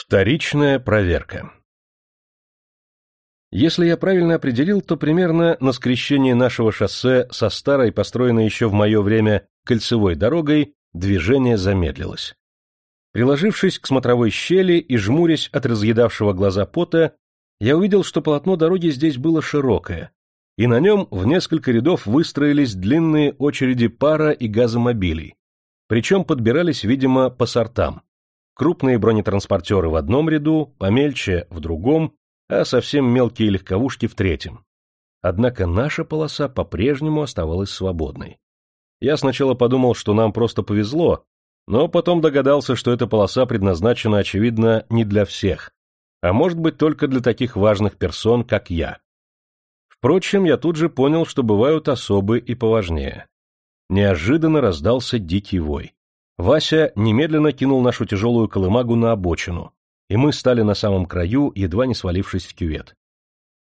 Вторичная проверка Если я правильно определил, то примерно на скрещении нашего шоссе со старой, построенной еще в мое время, кольцевой дорогой, движение замедлилось. Приложившись к смотровой щели и жмурясь от разъедавшего глаза пота, я увидел, что полотно дороги здесь было широкое, и на нем в несколько рядов выстроились длинные очереди пара и газомобилей, причем подбирались, видимо, по сортам. Крупные бронетранспортеры в одном ряду, помельче в другом, а совсем мелкие легковушки в третьем. Однако наша полоса по-прежнему оставалась свободной. Я сначала подумал, что нам просто повезло, но потом догадался, что эта полоса предназначена, очевидно, не для всех, а может быть только для таких важных персон, как я. Впрочем, я тут же понял, что бывают особы и поважнее. Неожиданно раздался дикий вой. Вася немедленно кинул нашу тяжелую колымагу на обочину, и мы стали на самом краю, едва не свалившись в кювет.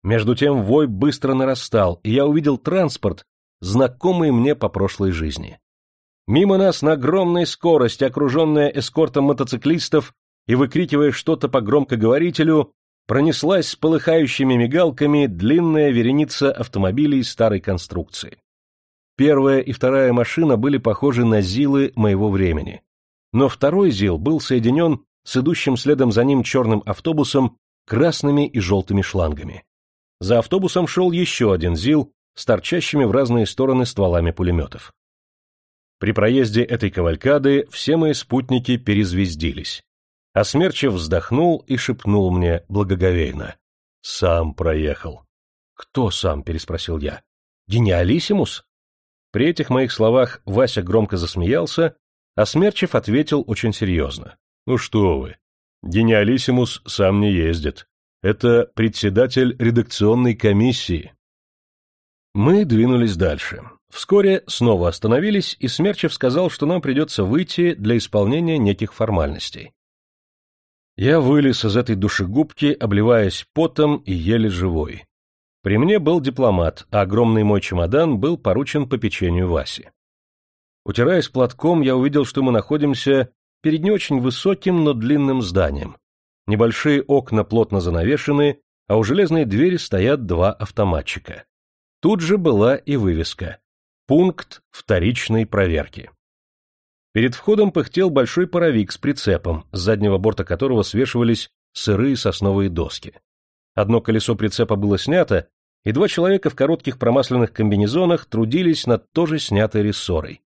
Между тем вой быстро нарастал, и я увидел транспорт, знакомый мне по прошлой жизни. Мимо нас на огромной скорости, окруженная эскортом мотоциклистов и выкрикивая что-то по громкоговорителю, пронеслась с полыхающими мигалками длинная вереница автомобилей старой конструкции. Первая и вторая машина были похожи на ЗИЛы моего времени. Но второй ЗИЛ был соединен с идущим следом за ним черным автобусом красными и желтыми шлангами. За автобусом шел еще один ЗИЛ с торчащими в разные стороны стволами пулеметов. При проезде этой кавалькады все мои спутники перезвездились. А Смерчев вздохнул и шепнул мне благоговейно. «Сам проехал». «Кто сам?» — переспросил я. «Гениалиссимус?» При этих моих словах Вася громко засмеялся, а Смерчев ответил очень серьезно. «Ну что вы, гениалиссимус сам не ездит. Это председатель редакционной комиссии». Мы двинулись дальше. Вскоре снова остановились, и Смерчев сказал, что нам придется выйти для исполнения неких формальностей. Я вылез из этой душегубки, обливаясь потом и еле живой. При мне был дипломат, а огромный мой чемодан был поручен по печенью Васи. Утираясь платком, я увидел, что мы находимся перед не очень высоким, но длинным зданием. Небольшие окна плотно занавешены, а у железной двери стоят два автоматчика. Тут же была и вывеска «Пункт вторичной проверки». Перед входом пыхтел большой паровик с прицепом, с заднего борта которого свешивались сырые сосновые доски. Одно колесо прицепа было снято, и два человека в коротких промасленных комбинезонах трудились над тоже снятой рессорой.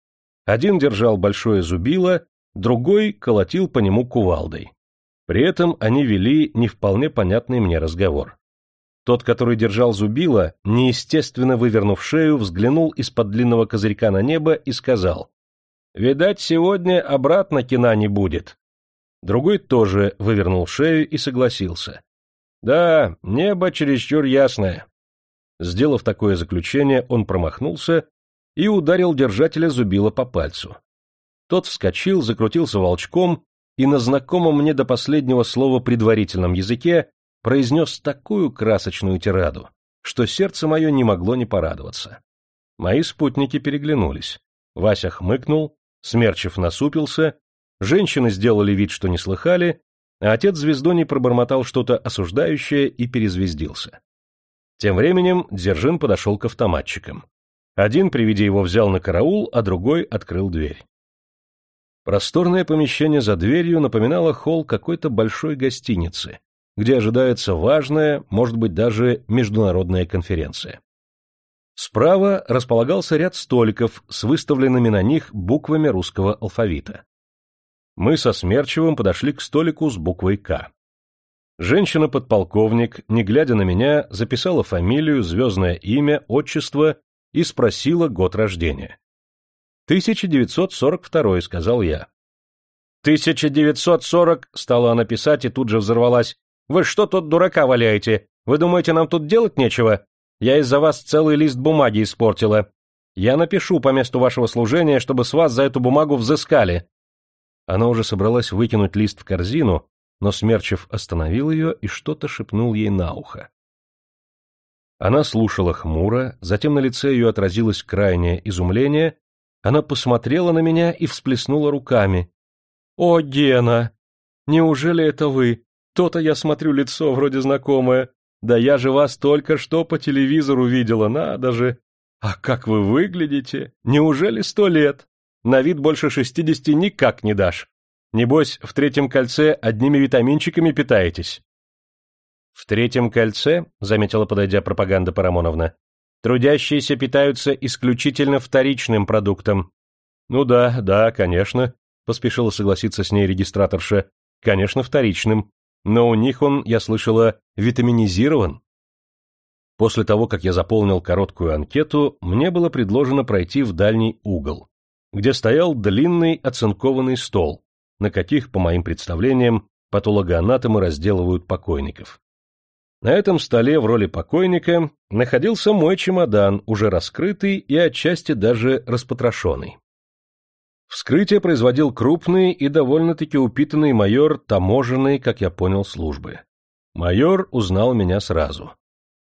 Один держал большое зубило, другой колотил по нему кувалдой. При этом они вели не вполне понятный мне разговор. Тот, который держал зубило, неестественно вывернув шею, взглянул из-под длинного козырька на небо и сказал, «Видать, сегодня обратно кина не будет». Другой тоже вывернул шею и согласился. Да, небо чересчур ясное. Сделав такое заключение, он промахнулся и ударил держателя зубила по пальцу. Тот вскочил, закрутился волчком и на знакомом мне до последнего слова предварительном языке произнес такую красочную тираду, что сердце мое не могло не порадоваться. Мои спутники переглянулись. Вася хмыкнул, Смерчев насупился, женщины сделали вид, что не слыхали, а отец Звездоний пробормотал что-то осуждающее и перезвездился. Тем временем Дзержин подошел к автоматчикам. Один при виде его взял на караул, а другой открыл дверь. Просторное помещение за дверью напоминало холл какой-то большой гостиницы, где ожидается важная, может быть, даже международная конференция. Справа располагался ряд столиков с выставленными на них буквами русского алфавита мы со Смерчевым подошли к столику с буквой «К». Женщина-подполковник, не глядя на меня, записала фамилию, звездное имя, отчество и спросила год рождения. «1942», — сказал я. «1940», — стала она писать и тут же взорвалась. «Вы что тут дурака валяете? Вы думаете, нам тут делать нечего? Я из-за вас целый лист бумаги испортила. Я напишу по месту вашего служения, чтобы с вас за эту бумагу взыскали. Она уже собралась выкинуть лист в корзину, но Смерчев остановил ее и что-то шепнул ей на ухо. Она слушала хмуро, затем на лице ее отразилось крайнее изумление, она посмотрела на меня и всплеснула руками. — О, Гена! Неужели это вы? То-то я смотрю лицо вроде знакомое. Да я же вас только что по телевизору видела, надо же. А как вы выглядите? Неужели сто лет? На вид больше шестидесяти никак не дашь. Небось, в третьем кольце одними витаминчиками питаетесь. В третьем кольце, заметила подойдя пропаганда Парамоновна, трудящиеся питаются исключительно вторичным продуктом. Ну да, да, конечно, поспешила согласиться с ней регистраторша. Конечно, вторичным. Но у них он, я слышала, витаминизирован. После того, как я заполнил короткую анкету, мне было предложено пройти в дальний угол, где стоял длинный оцинкованный стол, на каких, по моим представлениям, патологоанатомы разделывают покойников. На этом столе в роли покойника находился мой чемодан, уже раскрытый и отчасти даже распотрошенный. Вскрытие производил крупный и довольно-таки упитанный майор таможенной, как я понял, службы. Майор узнал меня сразу.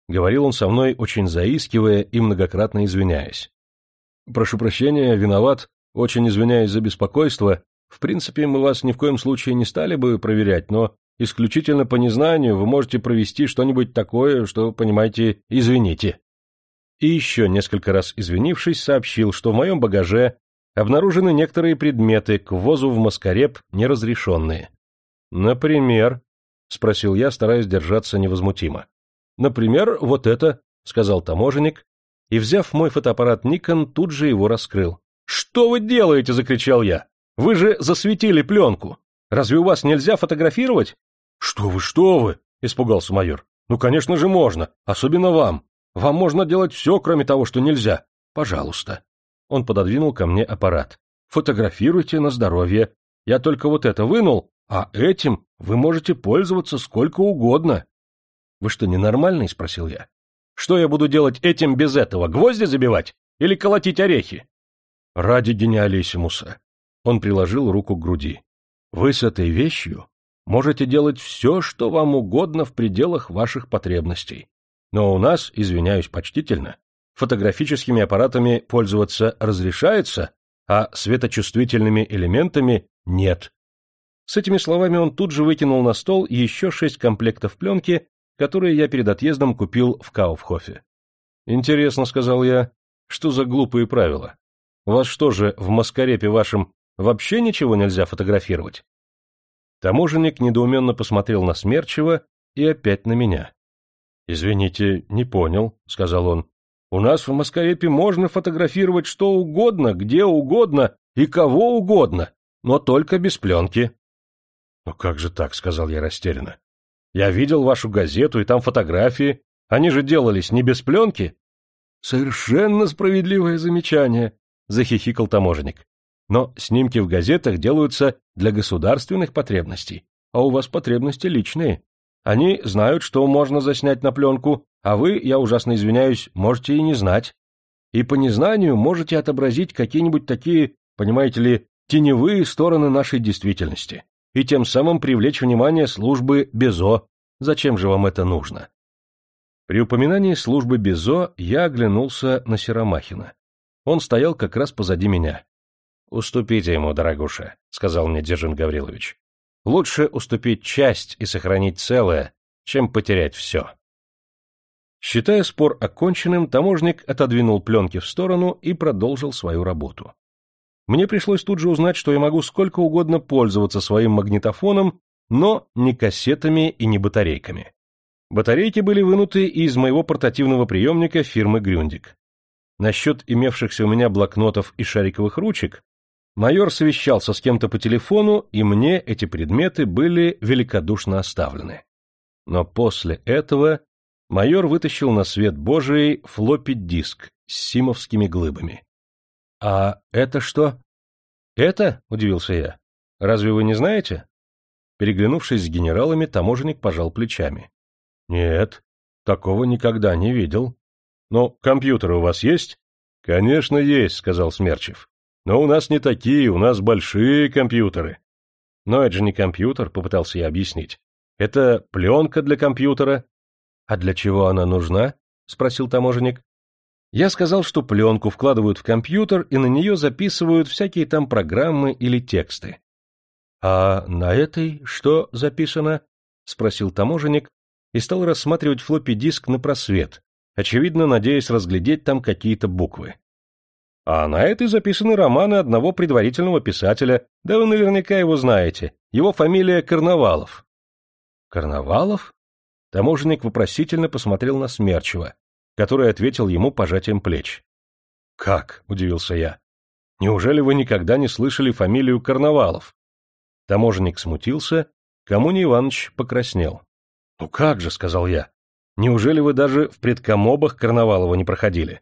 Говорил он со мной, очень заискивая и многократно извиняясь. «Прошу прощения, виноват, очень извиняюсь за беспокойство. В принципе, мы вас ни в коем случае не стали бы проверять, но исключительно по незнанию вы можете провести что-нибудь такое, что, понимаете, извините». И еще несколько раз извинившись, сообщил, что в моем багаже обнаружены некоторые предметы к ввозу в Маскареб неразрешенные. «Например?» — спросил я, стараясь держаться невозмутимо. «Например, вот это», — сказал таможенник, и, взяв мой фотоаппарат Nikon, тут же его раскрыл. «Что вы делаете?» — закричал я. «Вы же засветили пленку. Разве у вас нельзя фотографировать?» «Что вы, что вы?» — испугался майор. «Ну, конечно же, можно, особенно вам. Вам можно делать все, кроме того, что нельзя. Пожалуйста». Он пододвинул ко мне аппарат. «Фотографируйте на здоровье. Я только вот это вынул, а этим вы можете пользоваться сколько угодно». «Вы что, ненормальный?» — спросил я. «Что я буду делать этим без этого? Гвозди забивать? Или колотить орехи?» «Ради гениалиссимуса». Он приложил руку к груди. «Вы с этой вещью можете делать все, что вам угодно в пределах ваших потребностей. Но у нас, извиняюсь почтительно, фотографическими аппаратами пользоваться разрешается, а светочувствительными элементами нет. С этими словами он тут же выкинул на стол еще шесть комплектов пленки, которые я перед отъездом купил в Кауфхофе. «Интересно», — сказал я, — «что за глупые правила? Вас что же, в Маскарепе вашем вообще ничего нельзя фотографировать?» Таможенник недоуменно посмотрел на Смерчева и опять на меня. «Извините, не понял», — сказал он. «У нас в Маскарепе можно фотографировать что угодно, где угодно и кого угодно, но только без пленки». «Ну как же так?» — сказал я растерянно. «Я видел вашу газету, и там фотографии. Они же делались не без пленки». «Совершенно справедливое замечание», — захихикал таможенник. Но снимки в газетах делаются для государственных потребностей, а у вас потребности личные. Они знают, что можно заснять на пленку, а вы, я ужасно извиняюсь, можете и не знать. И по незнанию можете отобразить какие-нибудь такие, понимаете ли, теневые стороны нашей действительности, и тем самым привлечь внимание службы БЕЗО. Зачем же вам это нужно? При упоминании службы БЕЗО я оглянулся на Серомахина. Он стоял как раз позади меня. — Уступите ему, дорогуша, — сказал мне Дзержин Гаврилович. — Лучше уступить часть и сохранить целое, чем потерять все. Считая спор оконченным, таможник отодвинул пленки в сторону и продолжил свою работу. Мне пришлось тут же узнать, что я могу сколько угодно пользоваться своим магнитофоном, но не кассетами и не батарейками. Батарейки были вынуты из моего портативного приемника фирмы «Грюндик». Насчет имевшихся у меня блокнотов и шариковых ручек Майор совещался с кем-то по телефону, и мне эти предметы были великодушно оставлены. Но после этого майор вытащил на свет Божий флоппи-диск с симовскими глыбами. — А это что? — Это? — удивился я. — Разве вы не знаете? Переглянувшись с генералами, таможенник пожал плечами. — Нет, такого никогда не видел. — Но компьютеры у вас есть? — Конечно, есть, — сказал Смерчев. Но у нас не такие, у нас большие компьютеры. Но это же не компьютер, попытался я объяснить. Это пленка для компьютера. А для чего она нужна? Спросил таможенник. Я сказал, что пленку вкладывают в компьютер и на нее записывают всякие там программы или тексты. А на этой что записано? спросил таможенник и стал рассматривать флоппи-диск на просвет, очевидно, надеясь разглядеть там какие-то буквы. А на этой записаны романы одного предварительного писателя, да вы наверняка его знаете. Его фамилия Карнавалов. Карнавалов? Таможенник вопросительно посмотрел на Смерчева, который ответил ему пожатием плеч. «Как?» — удивился я. «Неужели вы никогда не слышали фамилию Карнавалов?» Таможенник смутился, Коммуний Иванович покраснел. «Ну как же», — сказал я, — «неужели вы даже в предкомобах Карнавалова не проходили?»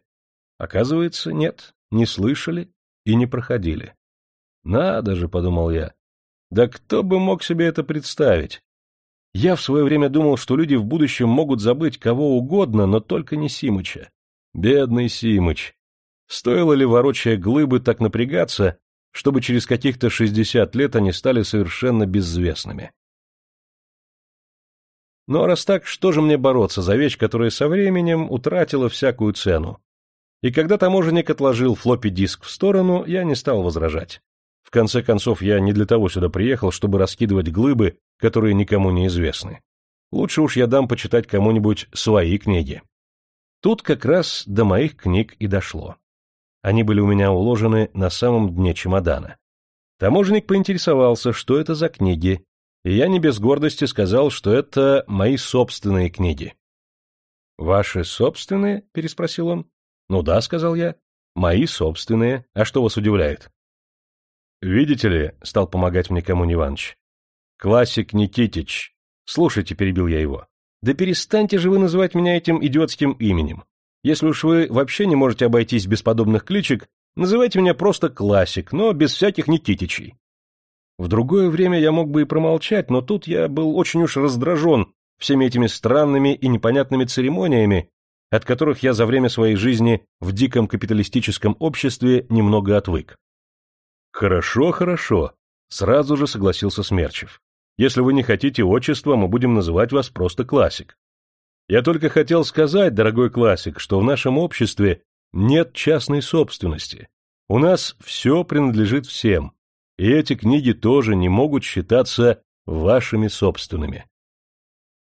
Оказывается, нет, не слышали и не проходили. «Надо же», — подумал я, — «да кто бы мог себе это представить?» Я в свое время думал, что люди в будущем могут забыть кого угодно, но только не Симыча. Бедный Симыч. Стоило ли, ворочая глыбы, так напрягаться, чтобы через каких-то шестьдесят лет они стали совершенно безвестными? Но раз так, что же мне бороться за вещь, которая со временем утратила всякую цену? И когда таможенник отложил флоппи-диск в сторону, я не стал возражать. В конце концов, я не для того сюда приехал, чтобы раскидывать глыбы, которые никому не известны. Лучше уж я дам почитать кому-нибудь свои книги. Тут как раз до моих книг и дошло. Они были у меня уложены на самом дне чемодана. Таможенник поинтересовался, что это за книги, и я не без гордости сказал, что это мои собственные книги. «Ваши собственные?» — переспросил он. «Ну да», — сказал я. «Мои собственные. А что вас удивляет?» «Видите ли», — стал помогать мне Камунь Иванович, — «классик Никитич». «Слушайте», — перебил я его, — «да перестаньте же вы называть меня этим идиотским именем. Если уж вы вообще не можете обойтись без подобных кличек, называйте меня просто классик, но без всяких Никитичей. В другое время я мог бы и промолчать, но тут я был очень уж раздражен всеми этими странными и непонятными церемониями, от которых я за время своей жизни в диком капиталистическом обществе немного отвык. «Хорошо, хорошо», — сразу же согласился Смерчев. «Если вы не хотите отчества, мы будем называть вас просто классик. Я только хотел сказать, дорогой классик, что в нашем обществе нет частной собственности. У нас все принадлежит всем, и эти книги тоже не могут считаться вашими собственными.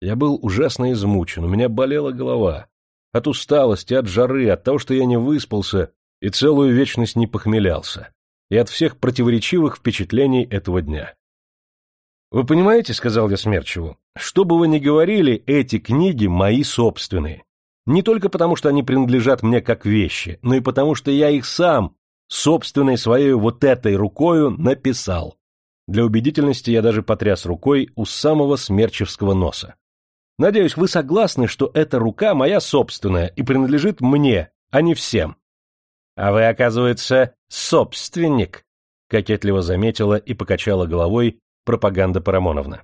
Я был ужасно измучен, у меня болела голова. От усталости, от жары, от того, что я не выспался и целую вечность не похмелялся. И от всех противоречивых впечатлений этого дня. «Вы понимаете, — сказал я Смерчеву, — что бы вы ни говорили, эти книги мои собственные. Не только потому, что они принадлежат мне как вещи, но и потому, что я их сам собственной своей вот этой рукою написал. Для убедительности я даже потряс рукой у самого смерчевского носа. Надеюсь, вы согласны, что эта рука моя собственная и принадлежит мне, а не всем. А вы, оказывается, собственник, кокетливо заметила и покачала головой пропаганда Парамоновна.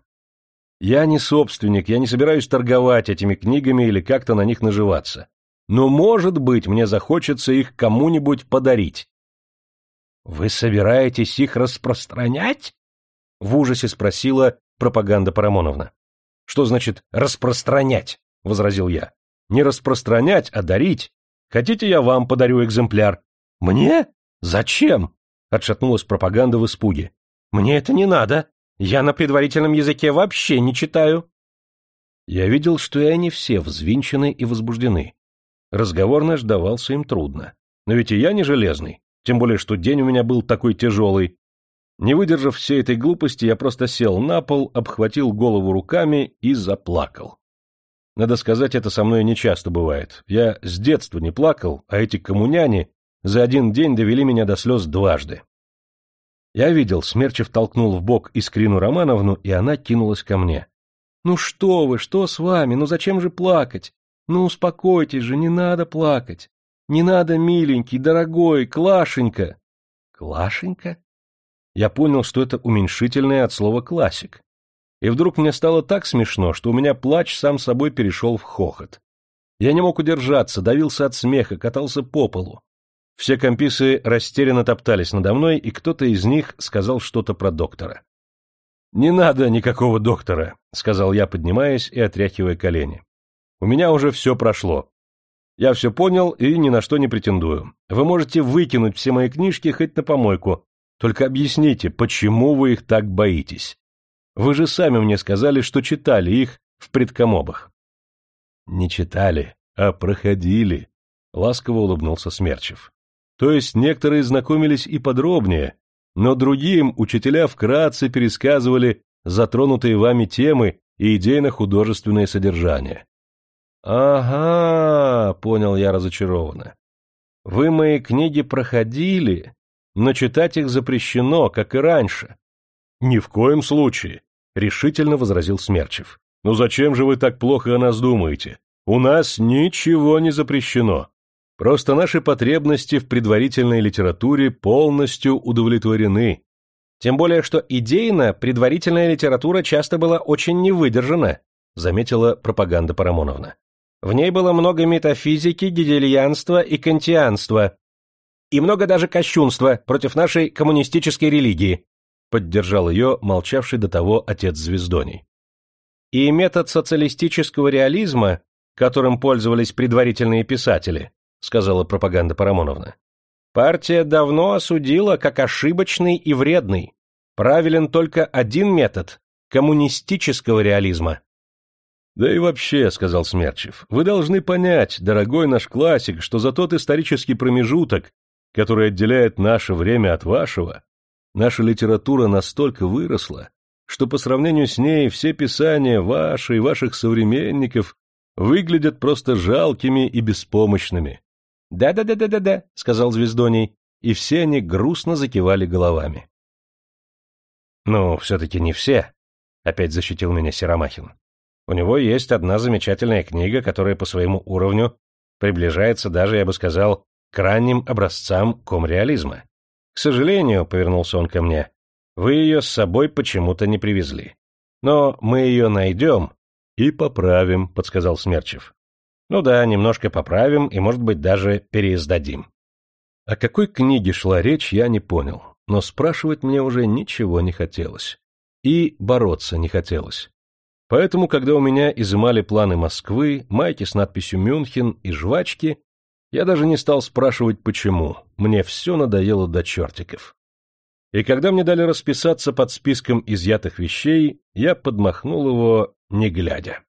Я не собственник, я не собираюсь торговать этими книгами или как-то на них наживаться. Но, может быть, мне захочется их кому-нибудь подарить. Вы собираетесь их распространять? В ужасе спросила пропаганда Парамоновна. Что значит распространять? возразил я. Не распространять, а дарить. Хотите, я вам подарю экземпляр? Мне? Зачем? Отшатнулась пропаганда в испуге. Мне это не надо. Я на предварительном языке вообще не читаю. Я видел, что и они все взвинчены и возбуждены. Разговор наш давался им трудно. Но ведь и я не железный тем более, что день у меня был такой тяжелый. Не выдержав всей этой глупости, я просто сел на пол, обхватил голову руками и заплакал. Надо сказать, это со мной нечасто бывает. Я с детства не плакал, а эти коммуняне за один день довели меня до слез дважды. Я видел, Смерчев толкнул в бок Искрину Романовну, и она кинулась ко мне. «Ну что вы, что с вами? Ну зачем же плакать? Ну успокойтесь же, не надо плакать. Не надо, миленький, дорогой, Клашенька. Клашенька? Я понял, что это уменьшительное от слова «классик». И вдруг мне стало так смешно, что у меня плач сам собой перешел в хохот. Я не мог удержаться, давился от смеха, катался по полу. Все комписы растерянно топтались надо мной, и кто-то из них сказал что-то про доктора. «Не надо никакого доктора», — сказал я, поднимаясь и отряхивая колени. «У меня уже все прошло. Я все понял и ни на что не претендую. Вы можете выкинуть все мои книжки хоть на помойку, Только объясните, почему вы их так боитесь? Вы же сами мне сказали, что читали их в предкомобах. Не читали, а проходили, ласково улыбнулся Смерчев. То есть некоторые знакомились и подробнее, но другим учителя вкратце пересказывали затронутые вами темы и идейно-художественное содержание. «Ага», — понял я разочарованно. «Вы мои книги проходили, но читать их запрещено, как и раньше». «Ни в коем случае», — решительно возразил Смерчев. «Ну зачем же вы так плохо о нас думаете? У нас ничего не запрещено. Просто наши потребности в предварительной литературе полностью удовлетворены. Тем более, что идейно предварительная литература часто была очень невыдержана, заметила пропаганда Парамоновна. В ней было много метафизики, гегельянства и кантианства, и много даже кощунства против нашей коммунистической религии, поддержал ее молчавший до того отец Звездоний. И метод социалистического реализма, которым пользовались предварительные писатели, сказала пропаганда Парамоновна. Партия давно осудила как ошибочный и вредный. Правилен только один метод – коммунистического реализма. Да и вообще, сказал Смерчев, вы должны понять, дорогой наш классик, что за тот исторический промежуток, который отделяет наше время от вашего, наша литература настолько выросла, что по сравнению с ней все писания ваши и ваших современников выглядят просто жалкими и беспомощными. «Да-да-да-да-да-да», — сказал Звездоний, и все они грустно закивали головами. «Ну, все-таки не все», — опять защитил меня Серомахин. «У него есть одна замечательная книга, которая по своему уровню приближается даже, я бы сказал, к ранним образцам комреализма. К сожалению, — повернулся он ко мне, — вы ее с собой почему-то не привезли. Но мы ее найдем и поправим, — подсказал Смерчев. Ну да, немножко поправим и, может быть, даже переиздадим. О какой книге шла речь, я не понял, но спрашивать мне уже ничего не хотелось. И бороться не хотелось. Поэтому, когда у меня изымали планы Москвы, майки с надписью «Мюнхен» и жвачки, я даже не стал спрашивать, почему. Мне все надоело до чертиков. И когда мне дали расписаться под списком изъятых вещей, я подмахнул его, не глядя.